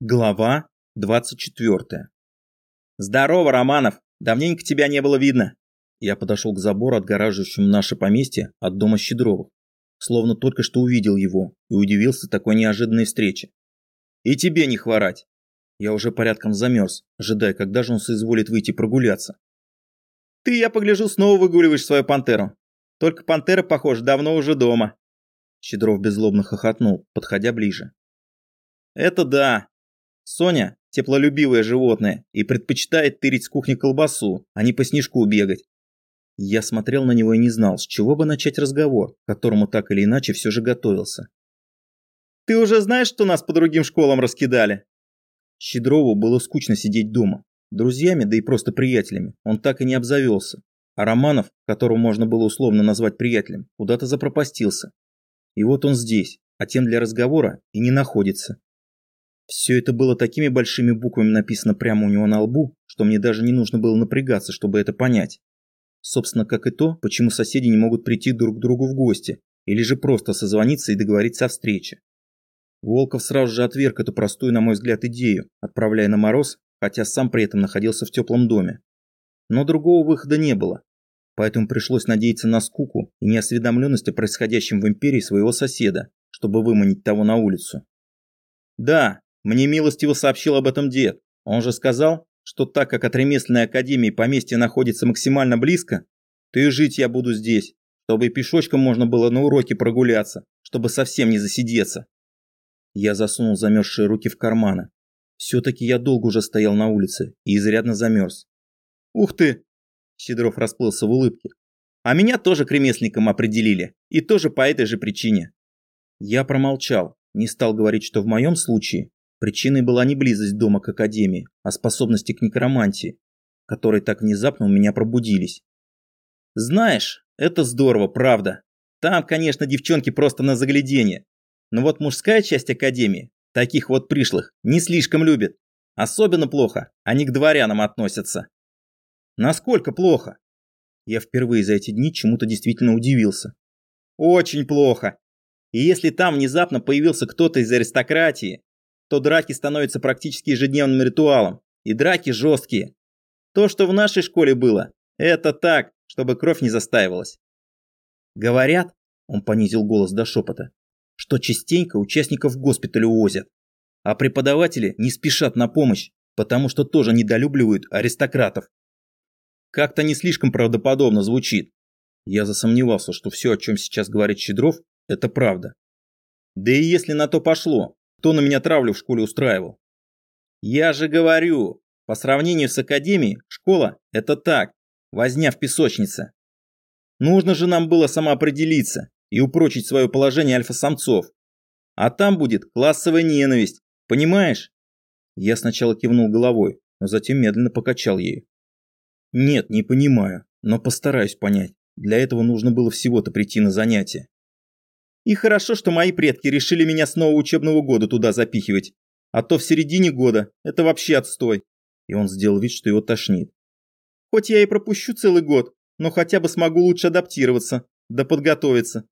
Глава 24. «Здорово, Романов! Давненько тебя не было видно!» Я подошел к забору, отгораживающему наше поместье от дома Щедровых, словно только что увидел его и удивился такой неожиданной встрече. «И тебе не хворать!» Я уже порядком замерз, ожидая, когда же он соизволит выйти прогуляться. «Ты, я погляжу, снова выгуливаешь свою пантеру. Только пантера, похоже, давно уже дома!» Щедров беззлобно хохотнул, подходя ближе. «Это да, Соня – теплолюбивое животное и предпочитает тырить с кухни колбасу, а не по снежку бегать. Я смотрел на него и не знал, с чего бы начать разговор, к которому так или иначе все же готовился. «Ты уже знаешь, что нас по другим школам раскидали?» Щедрову было скучно сидеть дома. Друзьями, да и просто приятелями, он так и не обзавелся. А Романов, которого можно было условно назвать приятелем, куда-то запропастился. И вот он здесь, а тем для разговора и не находится. Все это было такими большими буквами написано прямо у него на лбу, что мне даже не нужно было напрягаться, чтобы это понять. Собственно, как и то, почему соседи не могут прийти друг к другу в гости, или же просто созвониться и договориться о встрече. Волков сразу же отверг эту простую, на мой взгляд, идею, отправляя на мороз, хотя сам при этом находился в теплом доме. Но другого выхода не было, поэтому пришлось надеяться на скуку и неосведомленность о происходящем в империи своего соседа, чтобы выманить того на улицу. Да, мне милостиво сообщил об этом дед. Он же сказал, что так как от ремесленной академии поместье находится максимально близко, то и жить я буду здесь, чтобы и пешочком можно было на уроке прогуляться, чтобы совсем не засидеться. Я засунул замерзшие руки в карманы. Все-таки я долго уже стоял на улице и изрядно замерз. «Ух ты!» Щедров расплылся в улыбке. «А меня тоже к ремесленникам определили, и тоже по этой же причине». Я промолчал, не стал говорить, что в моем случае Причиной была не близость дома к академии, а способности к некромантии, которые так внезапно у меня пробудились. Знаешь, это здорово, правда. Там, конечно, девчонки просто на загляденье. Но вот мужская часть академии, таких вот пришлых, не слишком любит. Особенно плохо они к дворянам относятся. Насколько плохо? Я впервые за эти дни чему-то действительно удивился. Очень плохо. И если там внезапно появился кто-то из аристократии, то драки становятся практически ежедневным ритуалом. И драки жесткие. То, что в нашей школе было, это так, чтобы кровь не застаивалась. Говорят, он понизил голос до шепота, что частенько участников в госпиталь увозят, а преподаватели не спешат на помощь, потому что тоже недолюбливают аристократов. Как-то не слишком правдоподобно звучит. Я засомневался, что все, о чем сейчас говорит Щедров, это правда. Да и если на то пошло, кто на меня травлю в школе устраивал? Я же говорю, по сравнению с академией, школа – это так, возня в песочнице. Нужно же нам было самоопределиться и упрочить свое положение альфа-самцов. А там будет классовая ненависть, понимаешь? Я сначала кивнул головой, но затем медленно покачал ею. Нет, не понимаю, но постараюсь понять. Для этого нужно было всего-то прийти на занятия. И хорошо, что мои предки решили меня с нового учебного года туда запихивать. А то в середине года это вообще отстой. И он сделал вид, что его тошнит. Хоть я и пропущу целый год, но хотя бы смогу лучше адаптироваться, да подготовиться.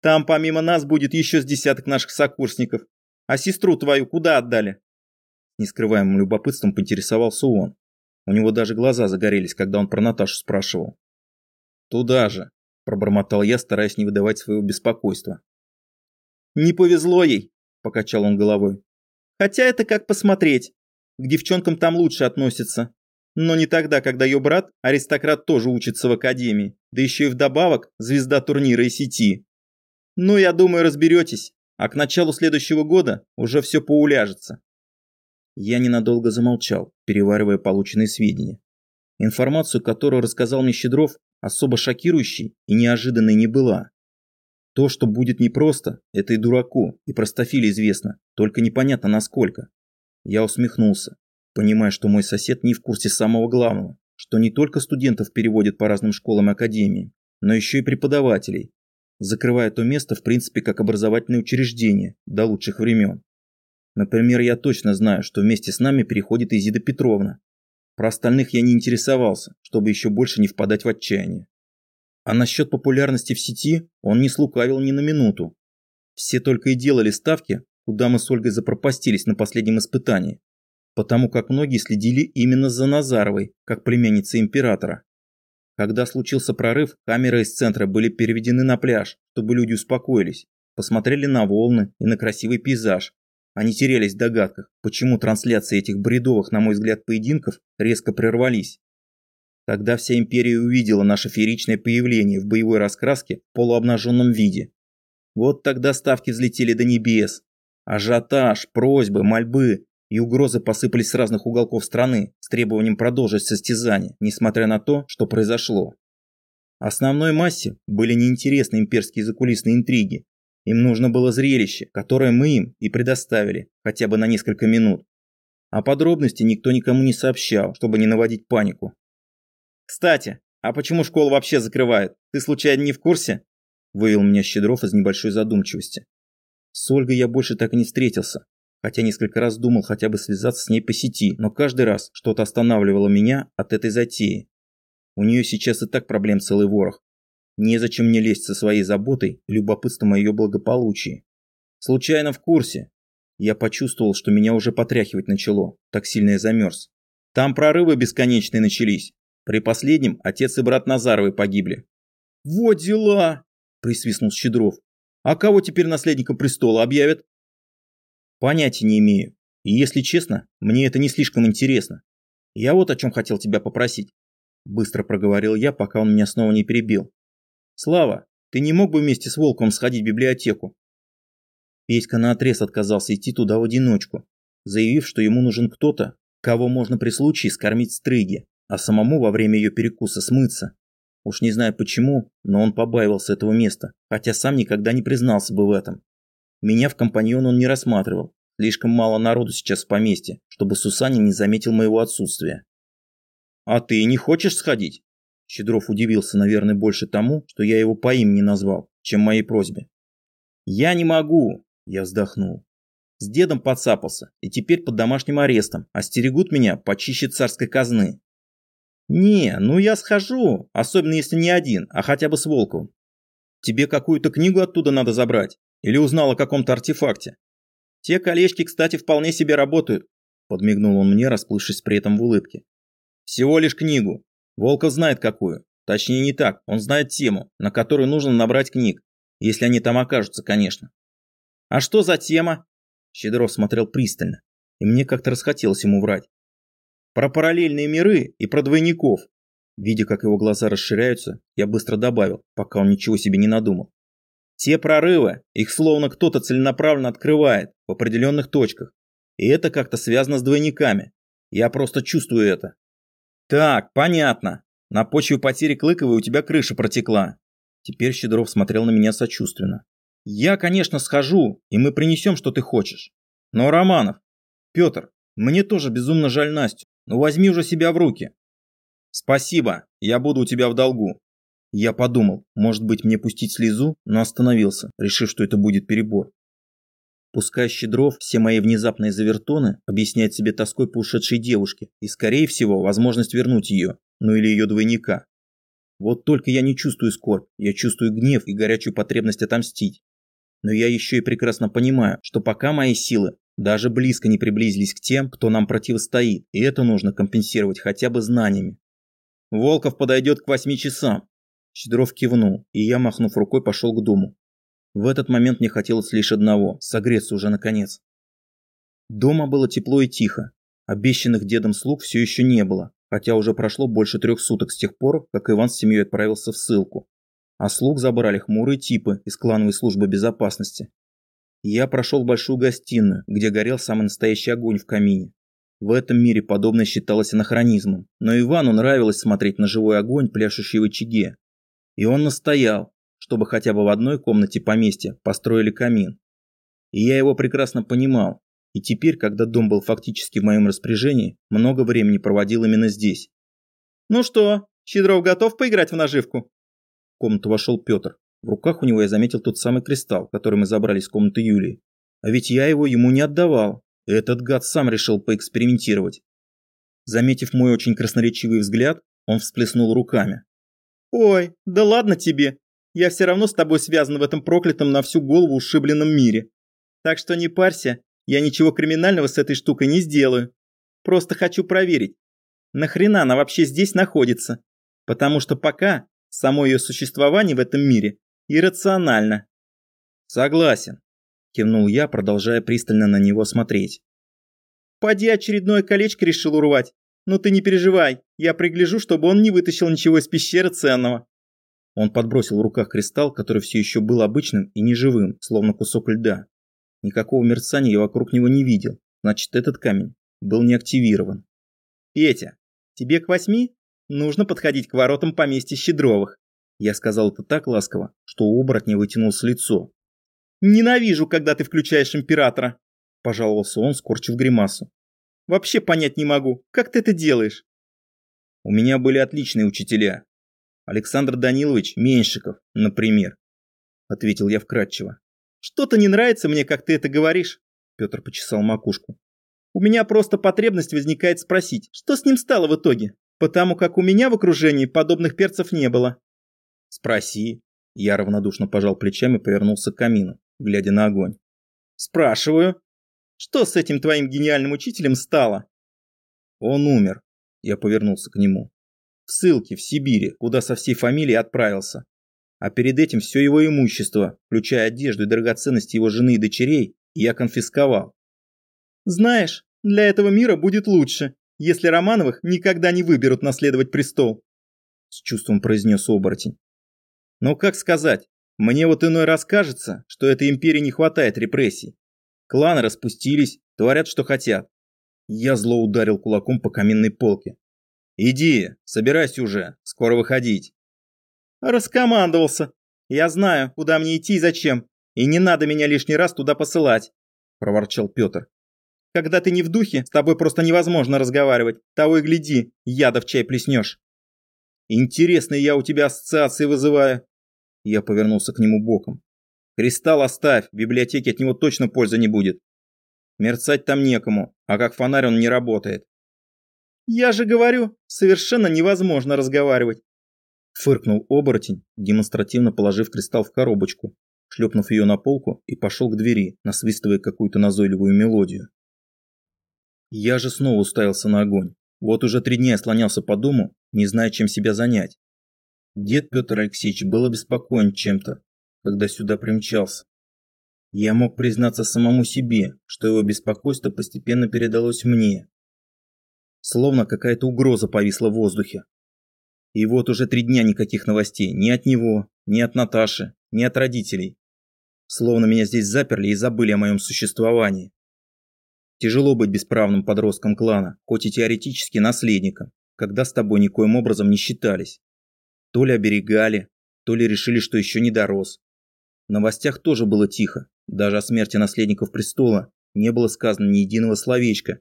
Там помимо нас будет еще с десяток наших сокурсников. А сестру твою куда отдали? С нескрываемым любопытством поинтересовался он. У него даже глаза загорелись, когда он про Наташу спрашивал. Туда же, пробормотал я, стараясь не выдавать своего беспокойства. «Не повезло ей», – покачал он головой. «Хотя это как посмотреть. К девчонкам там лучше относятся. Но не тогда, когда ее брат, аристократ, тоже учится в академии, да еще и вдобавок звезда турнира и сети. Ну, я думаю, разберетесь, а к началу следующего года уже все поуляжется». Я ненадолго замолчал, переваривая полученные сведения. Информацию, которую рассказал мне Щедров, особо шокирующей и неожиданной не была. То, что будет непросто, это и дураку, и простофиле известно, только непонятно насколько. Я усмехнулся, понимая, что мой сосед не в курсе самого главного, что не только студентов переводят по разным школам и академиям, но еще и преподавателей, закрывая то место в принципе как образовательное учреждение до лучших времен. Например, я точно знаю, что вместе с нами переходит Изида Петровна, про остальных я не интересовался, чтобы еще больше не впадать в отчаяние. А насчет популярности в сети он не слукавил ни на минуту. Все только и делали ставки, куда мы с Ольгой запропастились на последнем испытании, потому как многие следили именно за Назаровой, как племянницей императора. Когда случился прорыв, камеры из центра были переведены на пляж, чтобы люди успокоились, посмотрели на волны и на красивый пейзаж. Они терялись в догадках, почему трансляции этих бредовых, на мой взгляд, поединков резко прервались. Тогда вся империя увидела наше фееричное появление в боевой раскраске в полуобнаженном виде. Вот тогда ставки взлетели до небес. Ажиотаж, просьбы, мольбы и угрозы посыпались с разных уголков страны с требованием продолжить состязание, несмотря на то, что произошло. Основной массе были неинтересны имперские закулисные интриги. Им нужно было зрелище, которое мы им и предоставили, хотя бы на несколько минут. А подробности никто никому не сообщал, чтобы не наводить панику. «Кстати, а почему школу вообще закрывают? Ты случайно не в курсе?» Вывел меня Щедров из небольшой задумчивости. С Ольгой я больше так и не встретился, хотя несколько раз думал хотя бы связаться с ней по сети, но каждый раз что-то останавливало меня от этой затеи. У нее сейчас и так проблем целый ворох. Незачем мне лезть со своей заботой и любопытством о ее благополучии. Случайно в курсе. Я почувствовал, что меня уже потряхивать начало, так сильно я замерз. Там прорывы бесконечные начались. При последнем отец и брат Назаровы погибли. «Вот дела!» – присвистнул Щедров. «А кого теперь наследником престола объявят?» Понятия не имею. И если честно, мне это не слишком интересно. Я вот о чем хотел тебя попросить. Быстро проговорил я, пока он меня снова не перебил. Слава, ты не мог бы вместе с Волком сходить в библиотеку? Петька наотрез отказался идти туда в одиночку, заявив, что ему нужен кто-то, кого можно при случае скормить стрыги, а самому во время ее перекуса смыться. Уж не знаю почему, но он побаивался этого места, хотя сам никогда не признался бы в этом. Меня в компаньон он не рассматривал. Слишком мало народу сейчас в поместье, чтобы Сусанин не заметил моего отсутствия. «А ты не хочешь сходить?» Щедров удивился, наверное, больше тому, что я его по имени назвал, чем моей просьбе. «Я не могу!» – я вздохнул. С дедом подцапался, и теперь под домашним арестом, а стерегут меня почище царской казны. «Не, ну я схожу, особенно если не один, а хотя бы с Волковым. Тебе какую-то книгу оттуда надо забрать, или узнал о каком-то артефакте? Те колечки, кстати, вполне себе работают. Подмигнул он мне, расплывшись при этом в улыбке. Всего лишь книгу. Волков знает какую. Точнее не так, он знает тему, на которую нужно набрать книг. Если они там окажутся, конечно. А что за тема? Щедров смотрел пристально, и мне как-то расхотелось ему врать. Про параллельные миры и про двойников. Видя, как его глаза расширяются, я быстро добавил, пока он ничего себе не надумал. Те прорывы, их словно кто-то целенаправленно открывает в определенных точках. И это как-то связано с двойниками. Я просто чувствую это. Так, понятно. На почве потери Клыковой у тебя крыша протекла. Теперь Щедров смотрел на меня сочувственно. Я, конечно, схожу, и мы принесем, что ты хочешь. Но, Романов, Петр, мне тоже безумно жаль Настю. Но возьми уже себя в руки. Спасибо, я буду у тебя в долгу. Я подумал, может быть мне пустить слезу, но остановился, решив, что это будет перебор. Пускай Щедров все мои внезапные завертоны объясняет себе тоской по ушедшей девушке и, скорее всего, возможность вернуть ее, ну или ее двойника. Вот только я не чувствую скорбь, я чувствую гнев и горячую потребность отомстить. Но я еще и прекрасно понимаю, что пока мои силы даже близко не приблизились к тем, кто нам противостоит, и это нужно компенсировать хотя бы знаниями. Волков подойдет к восьми часам, Щедров кивнул, и я, махнув рукой, пошел к дому. В этот момент мне хотелось лишь одного – согреться уже наконец. Дома было тепло и тихо. Обещанных дедом слуг все еще не было, хотя уже прошло больше трех суток с тех пор, как Иван с семьей отправился в ссылку. А слуг забрали хмурые типы из клановой службы безопасности. Я прошел в большую гостиную, где горел самый настоящий огонь в камине. В этом мире подобное считалось анахронизмом, но Ивану нравилось смотреть на живой огонь, пляшущий в очаге, и он настоял, чтобы хотя бы в одной комнате поместья построили камин. И я его прекрасно понимал, и теперь, когда дом был фактически в моем распоряжении, много времени проводил именно здесь. «Ну что, Щедров готов поиграть в наживку?» В комнату вошел Петр. В руках у него я заметил тот самый кристалл, который мы забрали из комнаты Юлии. А ведь я его ему не отдавал. Этот гад сам решил поэкспериментировать. Заметив мой очень красноречивый взгляд, он всплеснул руками. «Ой, да ладно тебе. Я все равно с тобой связан в этом проклятом на всю голову ушибленном мире. Так что не парься, я ничего криминального с этой штукой не сделаю. Просто хочу проверить, нахрена она вообще здесь находится. Потому что пока само ее существование в этом мире иррационально. Согласен, кивнул я, продолжая пристально на него смотреть. Поди очередное колечко решил урвать. Но ты не переживай, я пригляжу, чтобы он не вытащил ничего из пещеры ценного. Он подбросил в руках кристалл, который все еще был обычным и неживым, словно кусок льда. Никакого мерцания я вокруг него не видел, значит этот камень был не активирован. «Петя, тебе к восьми? Нужно подходить к воротам поместья Щедровых». Я сказал это так ласково, что у оборотня вытянулось лицо. «Ненавижу, когда ты включаешь императора», – пожаловался он, скорчив гримасу. «Вообще понять не могу, как ты это делаешь?» «У меня были отличные учителя. Александр Данилович Меньшиков, например», – ответил я вкратчиво. «Что-то не нравится мне, как ты это говоришь», – Петр почесал макушку. «У меня просто потребность возникает спросить, что с ним стало в итоге, потому как у меня в окружении подобных перцев не было». «Спроси», – я равнодушно пожал плечами и повернулся к камину глядя на огонь. «Спрашиваю, что с этим твоим гениальным учителем стало?» «Он умер», – я повернулся к нему. «В ссылке в Сибири, куда со всей фамилией отправился. А перед этим все его имущество, включая одежду и драгоценности его жены и дочерей, я конфисковал». «Знаешь, для этого мира будет лучше, если Романовых никогда не выберут наследовать престол», – с чувством произнес оборотень. «Но как сказать, мне вот иной раз кажется, что этой империи не хватает репрессий. Кланы распустились, творят, что хотят. Я зло ударил кулаком по каминной полке. «Иди, собирайся уже, скоро выходить». «Раскомандовался. Я знаю, куда мне идти и зачем, и не надо меня лишний раз туда посылать», – проворчал Петр. «Когда ты не в духе, с тобой просто невозможно разговаривать. Того и гляди, яда в чай плеснешь». «Интересные я у тебя ассоциации вызываю», я повернулся к нему боком. «Кристалл оставь, в библиотеке от него точно пользы не будет. Мерцать там некому, а как фонарь он не работает». «Я же говорю, совершенно невозможно разговаривать», фыркнул оборотень, демонстративно положив кристалл в коробочку, шлепнув ее на полку и пошел к двери, насвистывая какую-то назойливую мелодию. Я же снова уставился на огонь. Вот уже три дня я слонялся по дому, не зная, чем себя занять. Дед Петр Алексеевич был обеспокоен чем-то, когда сюда примчался. Я мог признаться самому себе, что его беспокойство постепенно передалось мне. Словно какая-то угроза повисла в воздухе. И вот уже три дня никаких новостей ни от него, ни от Наташи, ни от родителей. Словно меня здесь заперли и забыли о моем существовании. Тяжело быть бесправным подростком клана, хоть и теоретически наследником, когда с тобой никоим образом не считались. То ли оберегали, то ли решили, что еще не дорос. В новостях тоже было тихо, даже о смерти наследников престола не было сказано ни единого словечка.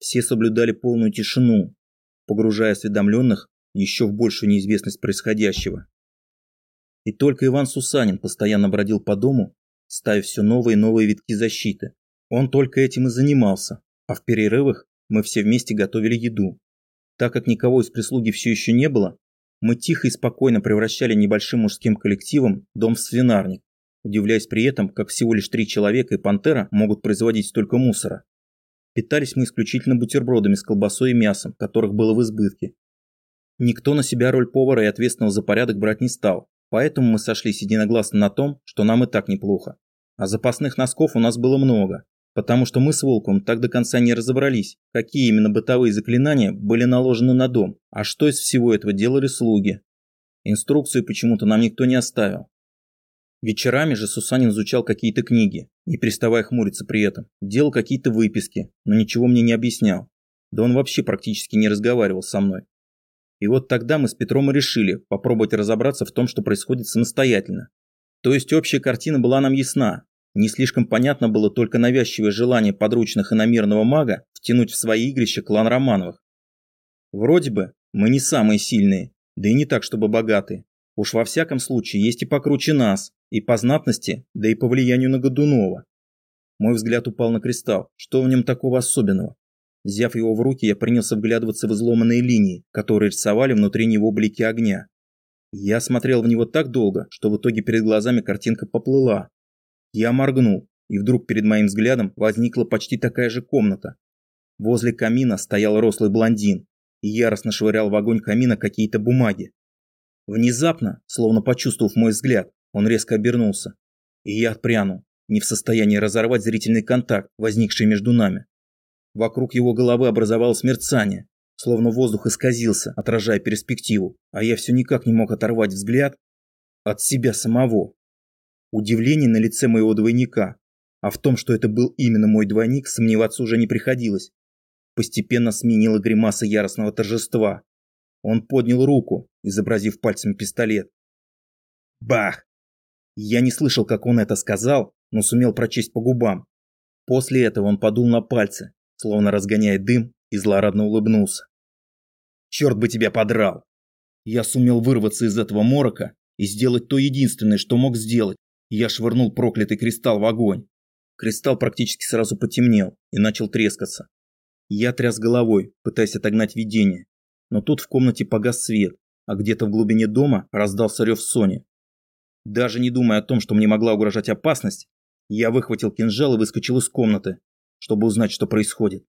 Все соблюдали полную тишину, погружая осведомленных еще в большую неизвестность происходящего. И только Иван Сусанин постоянно бродил по дому, ставя все новые и новые витки защиты. Он только этим и занимался, а в перерывах мы все вместе готовили еду. Так как никого из прислуги все еще не было, мы тихо и спокойно превращали небольшим мужским коллективом дом в свинарник, удивляясь при этом, как всего лишь три человека и пантера могут производить столько мусора. Питались мы исключительно бутербродами с колбасой и мясом, которых было в избытке. Никто на себя роль повара и ответственного за порядок брать не стал, поэтому мы сошлись единогласно на том, что нам и так неплохо. А запасных носков у нас было много, потому что мы с Волком так до конца не разобрались, какие именно бытовые заклинания были наложены на дом, а что из всего этого делали слуги. Инструкции почему-то нам никто не оставил. Вечерами же Сусанин изучал какие-то книги, не переставая хмуриться при этом, делал какие-то выписки, но ничего мне не объяснял. Да он вообще практически не разговаривал со мной. И вот тогда мы с Петром и решили попробовать разобраться в том, что происходит самостоятельно. То есть общая картина была нам ясна, не слишком понятно было только навязчивое желание подручных иномерного мага втянуть в свои игрища клан Романовых. Вроде бы мы не самые сильные, да и не так, чтобы богатые. Уж во всяком случае есть и покруче нас, и по знатности, да и по влиянию на Годунова. Мой взгляд упал на кристалл. Что в нем такого особенного? Взяв его в руки, я принялся вглядываться в изломанные линии, которые рисовали внутри него блики огня. Я смотрел в него так долго, что в итоге перед глазами картинка поплыла, я моргнул, и вдруг перед моим взглядом возникла почти такая же комната. Возле камина стоял рослый блондин и яростно швырял в огонь камина какие-то бумаги. Внезапно, словно почувствовав мой взгляд, он резко обернулся, и я отпрянул, не в состоянии разорвать зрительный контакт, возникший между нами. Вокруг его головы образовалось мерцание, словно воздух исказился, отражая перспективу, а я все никак не мог оторвать взгляд от себя самого. Удивление на лице моего двойника, а в том, что это был именно мой двойник, сомневаться уже не приходилось. Постепенно сменила гримаса яростного торжества. Он поднял руку, изобразив пальцем пистолет. Бах! Я не слышал, как он это сказал, но сумел прочесть по губам. После этого он подул на пальцы, словно разгоняя дым, и злорадно улыбнулся. Черт бы тебя подрал! Я сумел вырваться из этого морока и сделать то единственное, что мог сделать. Я швырнул проклятый кристалл в огонь. Кристалл практически сразу потемнел и начал трескаться. Я тряс головой, пытаясь отогнать видение. Но тут в комнате погас свет, а где-то в глубине дома раздался рев Сони. Даже не думая о том, что мне могла угрожать опасность, я выхватил кинжал и выскочил из комнаты, чтобы узнать, что происходит.